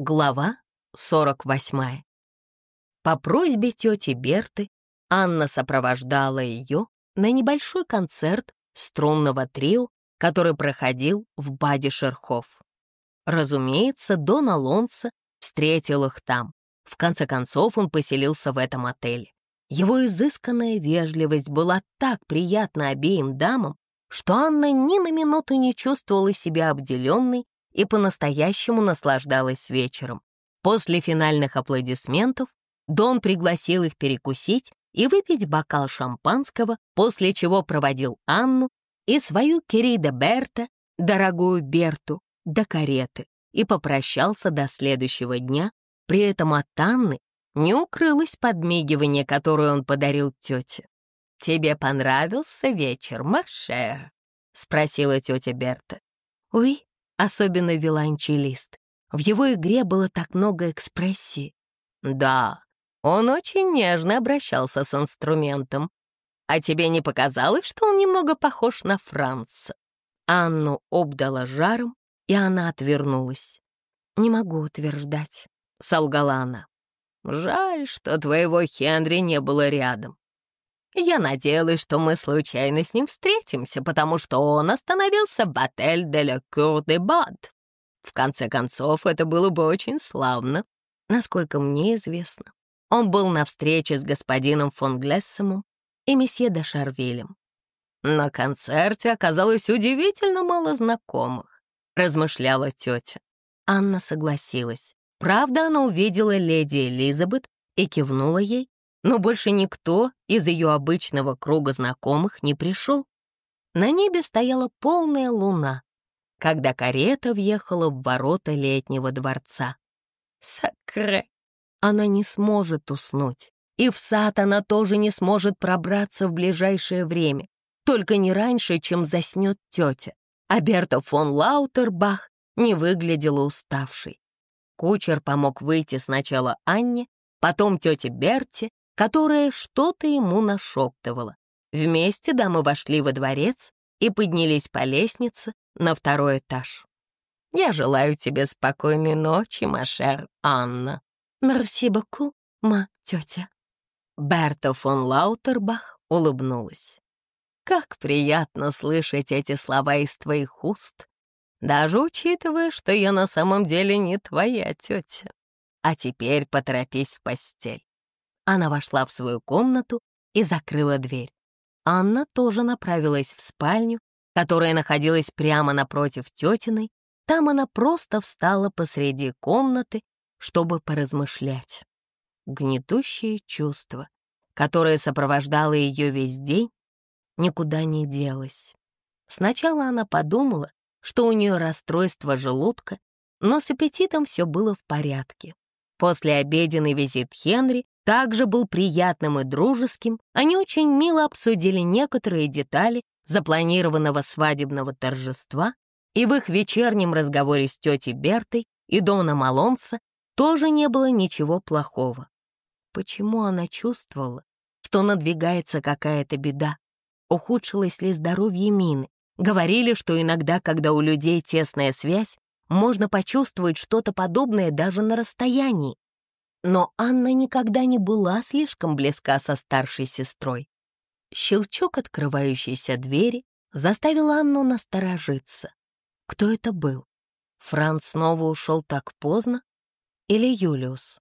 Глава 48. По просьбе тети Берты Анна сопровождала ее на небольшой концерт струнного трио, который проходил в Баде Шерхов. Разумеется, Дон Алонсо встретил их там. В конце концов, он поселился в этом отеле. Его изысканная вежливость была так приятна обеим дамам, что Анна ни на минуту не чувствовала себя обделенной и по-настоящему наслаждалась вечером. После финальных аплодисментов Дон пригласил их перекусить и выпить бокал шампанского, после чего проводил Анну и свою Кирида Берта, дорогую Берту, до кареты и попрощался до следующего дня. При этом от Анны не укрылось подмигивание, которое он подарил тете. «Тебе понравился вечер, Маше?» — спросила тетя Берта. «Уи», особенно виолончелист. В его игре было так много экспрессии. Да, он очень нежно обращался с инструментом. А тебе не показалось, что он немного похож на Франца? Анну обдала жаром, и она отвернулась. «Не могу утверждать», — солгала она. «Жаль, что твоего Хенри не было рядом. Я надеялась, что мы случайно с ним встретимся, потому что он остановился в отель де ля Кур де Бад. В конце концов, это было бы очень славно. Насколько мне известно, он был на встрече с господином фон Глессомом и месье де Шарвилем. На концерте оказалось удивительно мало знакомых, размышляла тетя. Анна согласилась. Правда, она увидела леди Элизабет и кивнула ей, но больше никто из ее обычного круга знакомых не пришел. На небе стояла полная луна, когда карета въехала в ворота летнего дворца. Сакре! Она не сможет уснуть. И в сад она тоже не сможет пробраться в ближайшее время, только не раньше, чем заснет тетя. А Берта фон Лаутербах не выглядела уставшей. Кучер помог выйти сначала Анне, потом тете Берте, которая что-то ему нашептывала. Вместе дамы вошли во дворец и поднялись по лестнице на второй этаж. «Я желаю тебе спокойной ночи, Машер Анна». «Мерси баку, ма, тетя». Берта фон Лаутербах улыбнулась. «Как приятно слышать эти слова из твоих уст, даже учитывая, что я на самом деле не твоя тетя. А теперь поторопись в постель. Она вошла в свою комнату и закрыла дверь. Анна тоже направилась в спальню, которая находилась прямо напротив тетиной. Там она просто встала посреди комнаты, чтобы поразмышлять. Гнетущее чувство, которое сопровождало ее весь день, никуда не делось. Сначала она подумала, что у нее расстройство желудка, но с аппетитом все было в порядке. После обеденный визит Хенри также был приятным и дружеским. Они очень мило обсудили некоторые детали запланированного свадебного торжества, и в их вечернем разговоре с тетей Бертой и Доном Алонсо тоже не было ничего плохого. Почему она чувствовала, что надвигается какая-то беда? Ухудшилось ли здоровье Мины? Говорили, что иногда, когда у людей тесная связь, можно почувствовать что-то подобное даже на расстоянии. Но Анна никогда не была слишком близка со старшей сестрой. Щелчок открывающейся двери заставил Анну насторожиться. Кто это был? Франц снова ушел так поздно? Или Юлиус?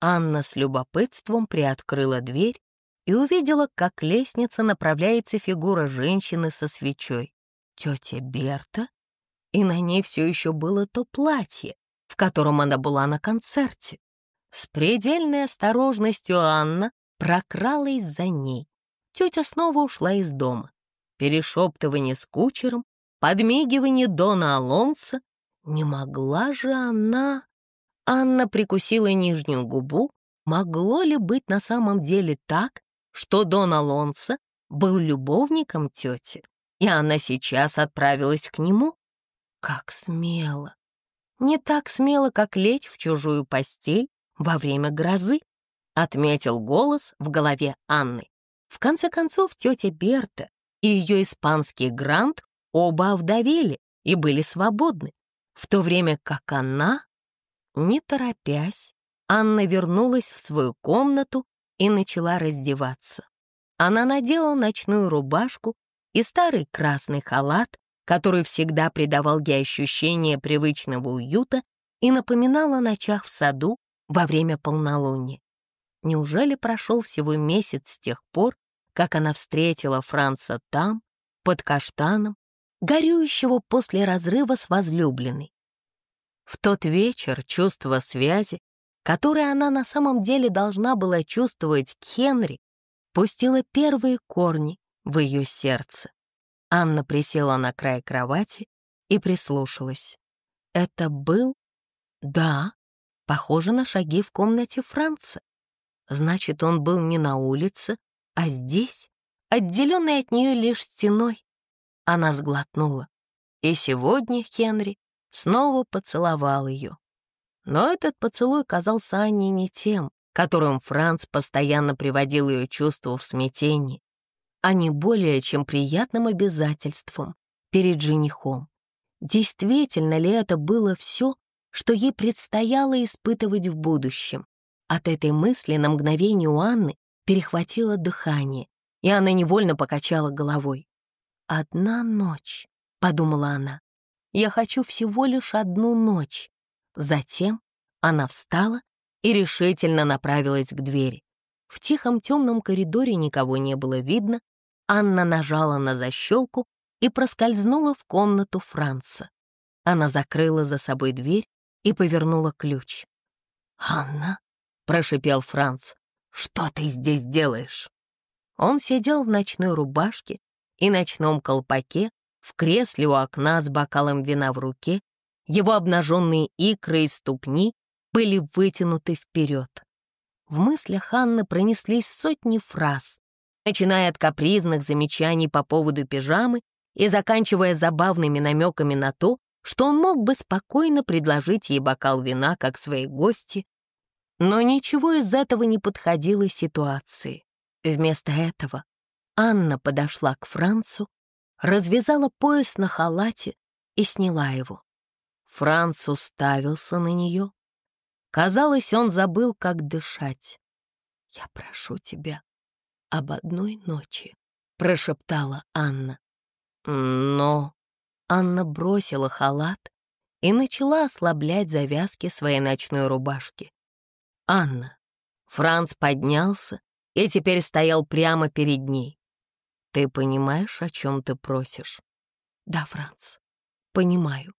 Анна с любопытством приоткрыла дверь и увидела, как к лестнице направляется фигура женщины со свечой. Тетя Берта? И на ней все еще было то платье, в котором она была на концерте. С предельной осторожностью Анна прокралась за ней. Тетя снова ушла из дома. Перешептывание с кучером, подмигивание Дона Алонса. Не могла же она... Анна прикусила нижнюю губу. Могло ли быть на самом деле так, что Дон Алонсо был любовником тети, и она сейчас отправилась к нему? Как смело! Не так смело, как лечь в чужую постель во время грозы», — отметил голос в голове Анны. В конце концов, тетя Берта и ее испанский грант оба овдовели и были свободны, в то время как она... Не торопясь, Анна вернулась в свою комнату и начала раздеваться. Она надела ночную рубашку и старый красный халат, который всегда придавал ей ощущение привычного уюта и напоминал о ночах в саду во время полнолуния. Неужели прошел всего месяц с тех пор, как она встретила Франца там, под каштаном, горюющего после разрыва с возлюбленной? В тот вечер чувство связи, которое она на самом деле должна была чувствовать к Хенри, пустило первые корни в ее сердце. Анна присела на край кровати и прислушалась. Это был... Да, похоже на шаги в комнате Франца. Значит, он был не на улице, а здесь, отделенный от нее лишь стеной. Она сглотнула. И сегодня Хенри снова поцеловал ее. Но этот поцелуй казался Анне не тем, которым Франц постоянно приводил ее чувства в смятение, а не более чем приятным обязательством перед женихом. Действительно ли это было все, что ей предстояло испытывать в будущем? От этой мысли на мгновение у Анны перехватило дыхание, и она невольно покачала головой. «Одна ночь», — подумала она, — «я хочу всего лишь одну ночь». Затем она встала и решительно направилась к двери. В тихом темном коридоре никого не было видно. Анна нажала на защелку и проскользнула в комнату Франца. Она закрыла за собой дверь и повернула ключ. «Анна?» прошипел Франц. «Что ты здесь делаешь?» Он сидел в ночной рубашке и ночном колпаке, в кресле у окна с бокалом вина в руке. Его обнаженные икры и ступни были вытянуты вперед. В мыслях Анны пронеслись сотни фраз, начиная от капризных замечаний по поводу пижамы и заканчивая забавными намеками на то, что он мог бы спокойно предложить ей бокал вина как своей гости но ничего из этого не подходило ситуации. Вместо этого Анна подошла к Францу, развязала пояс на халате и сняла его. Франц уставился на нее. Казалось, он забыл, как дышать. «Я прошу тебя об одной ночи», — прошептала Анна. Но Анна бросила халат и начала ослаблять завязки своей ночной рубашки. Анна. Франц поднялся и теперь стоял прямо перед ней. Ты понимаешь, о чем ты просишь? Да, Франц, понимаю.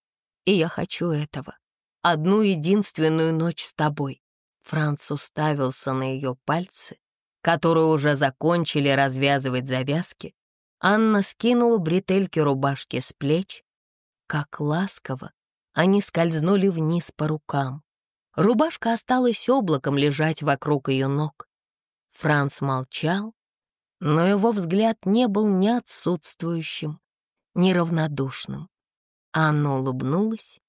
И я хочу этого. Одну единственную ночь с тобой. Франц уставился на ее пальцы, которые уже закончили развязывать завязки. Анна скинула бретельки рубашки с плеч. Как ласково они скользнули вниз по рукам. Рубашка осталась облаком лежать вокруг ее ног. Франц молчал, но его взгляд не был ни отсутствующим, ни равнодушным. Анна улыбнулась.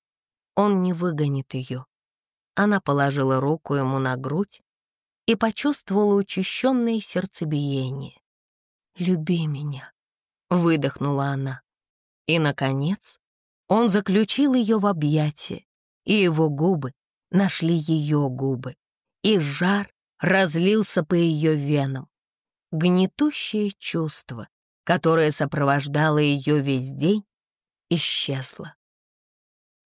Он не выгонит ее. Она положила руку ему на грудь и почувствовала учащенное сердцебиение. «Люби меня», — выдохнула она. И, наконец, он заключил ее в объятия, и его губы нашли ее губы, и жар разлился по ее венам. Гнетущее чувство, которое сопровождало ее весь день, исчезло.